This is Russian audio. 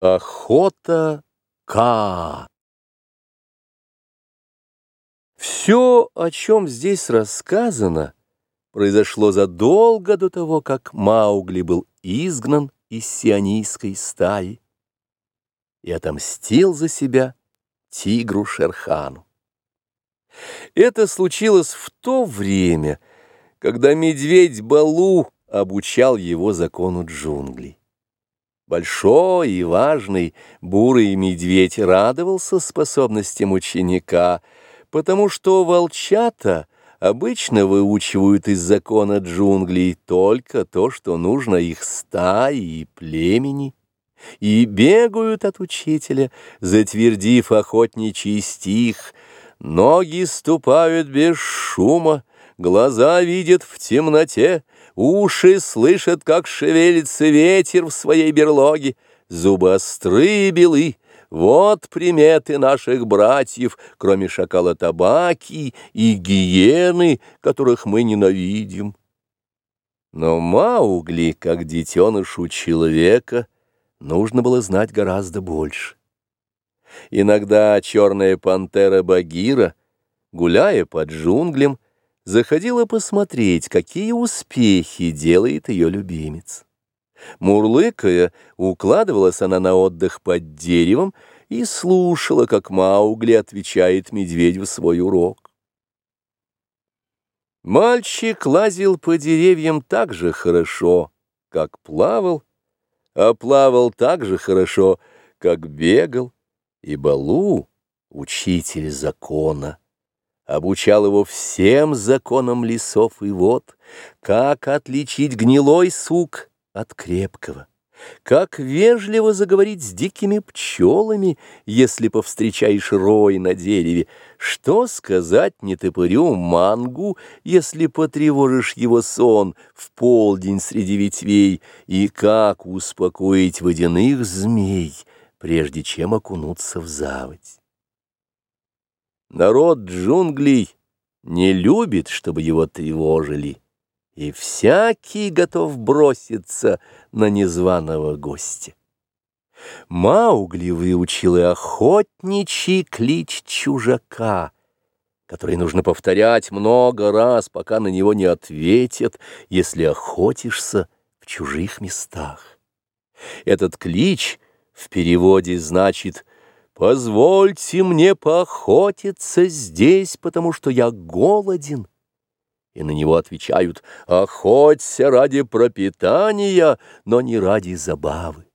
Охота К. Все, о чем здесь рассказано, произошло задолго до того, как Маугли был изгнан из сионийской стаи и отомстил за себя тигру Шерхану. Это случилось в то время, когда медведь Балу обучал его закону джунглей. Большой и важный. Бурый медведь радовался способностям ученика, потому что волчата обычно выучивают из закона джунглей только то, что нужно их стаи и племени, и бегают от учителя, затвердив охотничий стих, ноги ступают без шума, глаза видят в темноте, Уши слышат, как шевелится ветер в своей берлоге, Зубы острые белы, вот приметы наших братьев, Кроме шакала табаки и гиены, которых мы ненавидим. Но Маугли, как детенышу человека, нужно было знать гораздо больше. Иногда черная пантера Багира, гуляя под джунглем, заходила посмотреть, какие успехи делает ее любимец. Мурлыкая, укладывалась она на отдых под деревом и слушала, как Маугли отвечает медведю свой урок. Мальчик лазил по деревьям так же хорошо, как плавал, а плавал так же хорошо, как бегал, и Балу, учитель закона, обучал его всем законам лесов и вод, как отличить гнилой сук от крепкого, как вежливо заговорить с дикими пчелами, если повстречаешь рой на дереве, что сказать нетопырю мангу, если потревожишь его сон в полдень среди ветвей, и как успокоить водяных змей, прежде чем окунуться в заводь. Народ джунглей не любит, чтобы его тревожили, и всякий готов броситься на незваного гостя. Маугли выучил и охотничий клич чужака, который нужно повторять много раз, пока на него не ответят, если охотишься в чужих местах. Этот клич в переводе значит Позвольте мне поохотиться здесь, потому что я голоден. И на него отвечают, охоться ради пропитания, но не ради забавы.